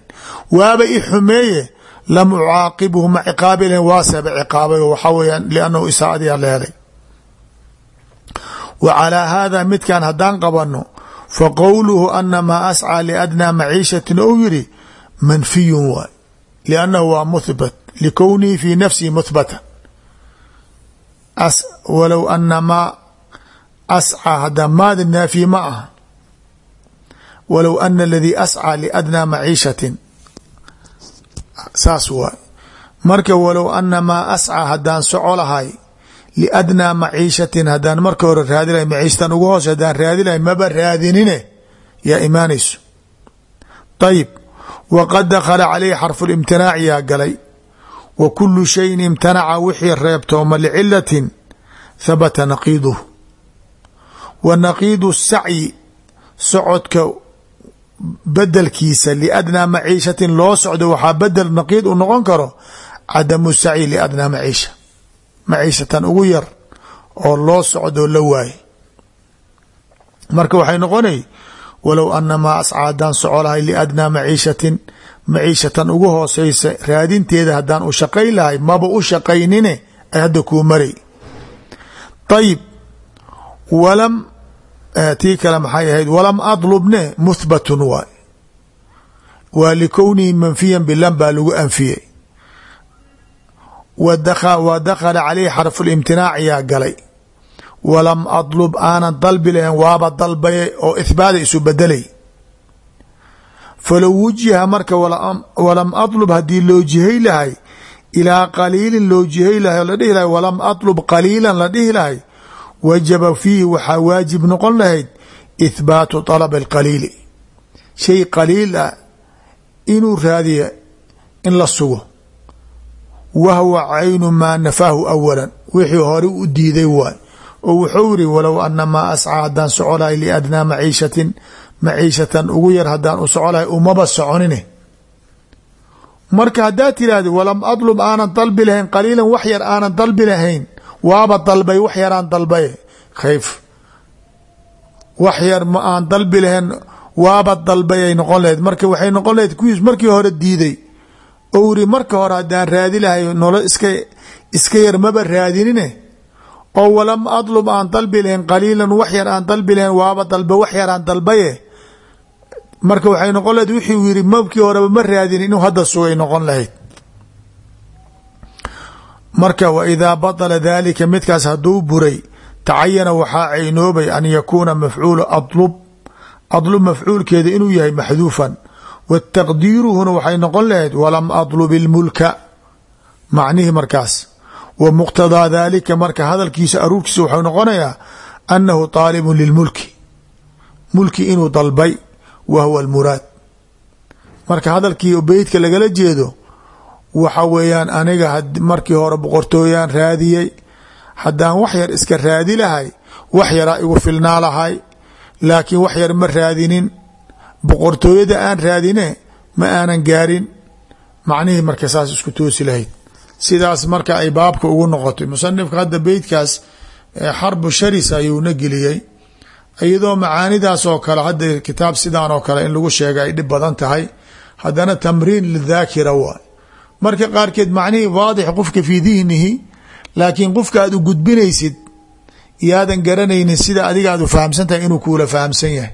waaba i xumeeye lam ucaaqibhu ma ciqaabi lahayn waaseba ciqaabay oo waxaa weyaan liannahu isaacadiyaa la helay wa calaa haada midkan haddaan qabanno fa qowluhu anamaa ascىa liadnaa maciishatin ou yidhi manfiyun waay liannahu waa muhbat likownihi fii nafsihi muhbatan walow anamaa ascىa hadda maadi naafiye ma aha walow ana aladii ascىa liadnaa maciishatin saas waay marka walow ana maa ascىa haddaan soco lahay liadnaa maciishatin haddaan marka hore raadi lahay maciishatan ugu hoos haddaan raadi lahay maba raadinine yaa imaanayso ayib waqad dakhala caleyhi xarfu limtinaac yaa galay. Wa kulu shayin imtanaca wixii reebtooma licilatin habata naqiiduhu. Wa naqiidu sacyi socodka bedelkiisa liadnaa maciishatin loo socdo waxaa bedel naqiid u noqon karo cadamu sacyi liadnaa maciisha. Maciishatan ugu yar oo loo socdo la waaye. Marka waxay noqonay walow anamaa ascaa haddaan soco lahay liadnaa maciishatin maciishatan ugu hooseysa raadinteeda haddaan u shaqay lahay maba u shaqaynine ay hadda kuu maray. Ayib walam tii kale maxay ahayd walam adlubne muhbatun waay. Waa likownihi manfiyan bilan baa lagu anfiyey. Wa dakhala caleyhi xarfu limtinaac yaa galay walam adlub aanan dalbi lahayn waaba dalbaye oo ithbaada isu bedelay. Falow wujiha marka walam adlub haddii loo jihay lahay ilaa qaliilin loo jihay lahay la dhihi lahay walam adlub qaliilan la dhihi lahay wajaba fiihi waxaa waajib noqon lahayd ithbaatu طalab اlqaliili shay qaliil ah inuu raadiya in la sugo wahwa caynu maa nafaahu awala wixii hore u diiday waay oo wuxuu yiri walow anamaa ascaa haddaan soco lahay liadnaa maciishatin maciishatan ugu yar haddaan u soco lahay umaba soconine. Marka haddaad tidhaahdi walam adlub aanan dalbi lahayn qaliilan wax yar aanan dalbi lahayn waaba dalbay wax yaraan dalbaye kayf. Wax yar ma aan dalbi lahayn waaba dalbayay noqon lahayd. Marka waxay noqon lahayd kuwiis markii hore diiday. Ou iri marka hore haddaan raadi lahay nolo iska iska yar maba raadinine oo walam adlub aan dalbi lahayn qaliilan wax yar aan dalbi lahayn waaba dalba wax yar aan dalbaye. Marka waxay noqon lahayd wixuu yiri mabkii horeba ma raadin inuu hadda sugay noqon lahayd. Marka wa idaa batala dalika midkaas hadduu buray tacayana waxaa caynoobay an yakuuna mafcuulu adlub adlub mafcuulkeeda inuu yahay maxduufan. Wataqdiiruhuna waxay noqon lahayd walam atlub ilmulka macnihii markaas wa muqtadaa daalika marka hadalkiisa aruurkiisa waxuu noqonayaa annahu taalibun lilmulki mulki. Inuu dalbay wa huwa almuraad. Marka hadalkii beytka lagala jeedo waxa weeyaan aniga markii hore boqortooyaan raadiyey haddaan wax yar iska raadi lahay wax yaraa igu filnaa lahay laakiin wax yar ma raadinin boqortooyada aan raadine ma aanan gaarin macnihii marka saas isku toosi lahayd sidaas marka ay baabka ugu noqotay. Musanifka hadda beytkaas xarbu sharis ayuuna geliyey. Iyadoo macaanidaas oo kale hadda kitaab sidaan oo kale in lagu sheega ay dhib badan tahay. Haddana tamriin lidaakira waay marka qaarkeed macnihii waadix qofka fii dihnihi laakiin qofka aad u gudbinaysid iyaadan garanaynin sida adiga aad u fahamsan tahay inuu kuula fahamsan yahay.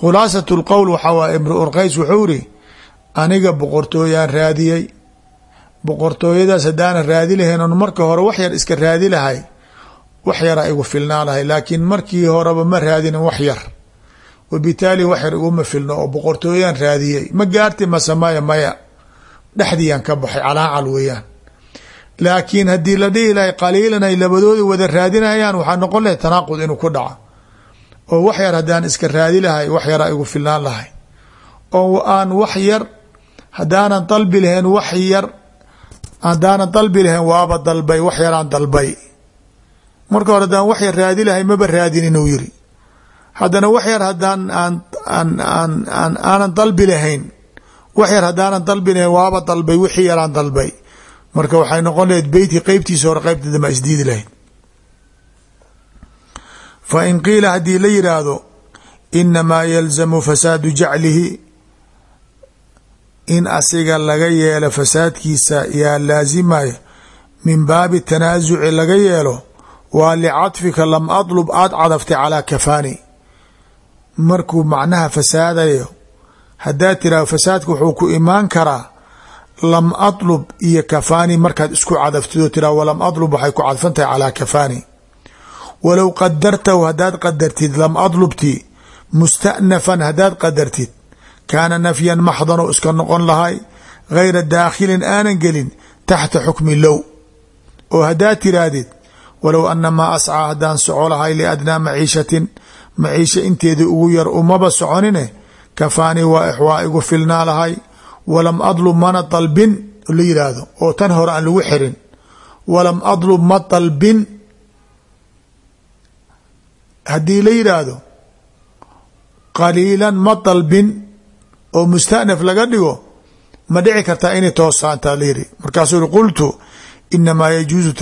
Khulaasat lqowl waxaa waay ibnu urqays wuxuu iri aniga boqortooyaan raadiyey boqortooyadaas haddaanan raadi lahayn on marka hore wax yar iska raadi lahay wax yaraa igu filnaa lahay laakiin markii horeba ma raadinin wax yar. Wabitaali wax yar iguma filno oo boqortooyaan raadiyey. Ma gaarti mase maya maya. Dhexdiiyaan ka baxay calaacal weeyaan. Laakiin haddii la dhihi lahay qaliilan ay labadooda wada raadinayaan waxaa noqon lahay tanaaqud inuu ku dhaco. Oo wax yar haddaan iska raadi lahay wax yaraa igu filnaan lahay. Oo aan wax yar haddaanan dalbi lahayn wax yar haddaanan dalbi lahayn waaba dalbay wax yaraan dalbay. Marka hore haddaan wax yar raadi lahay maba raadin inuu yiri haddana wax yar haddaan aan aan aan aan aanan dalbi lahayn wax yar haddaanan dalbi lahayn waaba dalbay wixii yaraan dalbay. Marka waxay noqon lahayd beytkii qeybtiisa hore qeybta dambe isdiidi lahayd fa in qiila haddii la yidhaahdo inamaa yalzamu fasaadu jaclihi in asiga laga yeelo fasaadkiisa yaa laasimaya min baabi tanaasuci laga yeelo waa licadfika lam adlub aad cadaftay calaa kafaani. Markuu macnaha fasaadayo haddaad tiraahdo fasaadka wuxuu ku imaan karaa lam atlub iyo kafaani markaad isku cadaftid oo tiraha walam atlub waxay ku cadfan tahay calaa kafaani. Walow qadartahu haddaad qadartid lam atlubti mustanafan haddaad qadartid kaana nafyan maxdan oo iska noqon lahay gayra daakhilin aanan gelin taxta xukmi low. Oo haddaad tiraahdid walow ana maa ascaa haddaan soco lahay liadnaa maciishatin maciisha inteeda ugu yar umaba soconine kafaani waa igu filnaa lahay walam adlub mana dalbin la yidhaahdo oo tan hore aan lagu xirin walam adlub ma dalbin haddii la yidhaahdo qaliilan ma dalbin oo mustanaf laga dhigo ma dhici kartaa inay toosaantaa la yiri markaasuu qultu inamaa yajuusu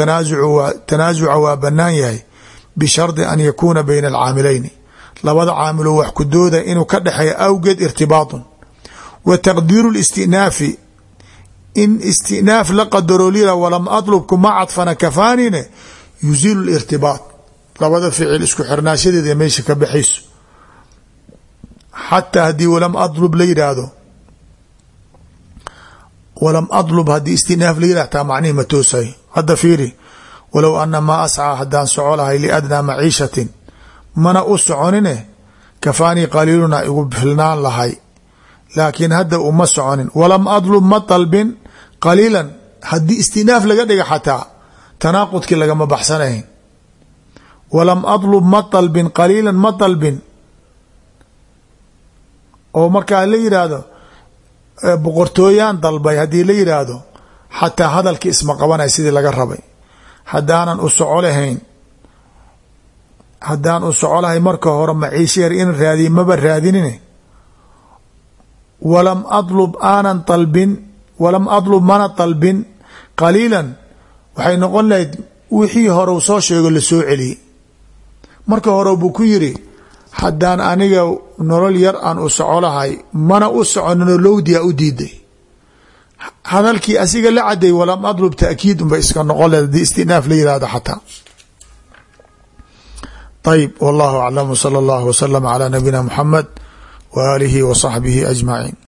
tanaasuca waa banaan yahay bishardi an yakuuna bayna alcaamilayni labada caamiloo wax ku dooda inuu ka dhexeeya awgeed irtibaatun. Wa taqdiiru listinaafi in istinaaf la qadaro lila walam atlub kuma cadfana kafaanine yuziilu lirtibaat labada ficil isku xirnaashadeeda meesha ka baxayso xataa haddii walam adlub la yidhaahdo. Walam adlub haddii istinaaf la yidhah taa macnihi ma toosayo hadda fiiri walow ana maa ascaa haddaan soco lahay liadnaa maciishatin. Mana u soconine? Kafaanii qaliiluna igu filnaan lahay. Laakiin hadda uma soconin. Walam adlub ma dalbin qaliilan. Haddii istinaaf laga dhiga xataa tanaaqudkii lagama baxsanayn. Walam adlub ma dalbin qaliilan ma dalbin oo markaa la yidhaahdo boqortooyaan dalbay haddii la yidhaahdo xataa hadalkii isma qabanay sidii laga rabay. Haddaanan u soco lahayn haddaan u soco lahay marka hore maciisho yar in raadiye maba raadinine. Walam adlub aanan dalbin walam adlub mana dalbin qaliilan waxay noqon lahayd wixii hore u soo sheego la soo celiyey. Marka hore buu ku yiri haddaan aniga nolol yar aan u soco lahay mana u soconino lowdia u diiday. Hadalkii asiga la caday walam adlub taakiid unbay iska noqon leed haddii istinaaf la yihahdo xataa. Ayb wallahu aclam wsala allahu waslama calaa nabiyina muxamed wa aalihi wa saxbihi ajmaciin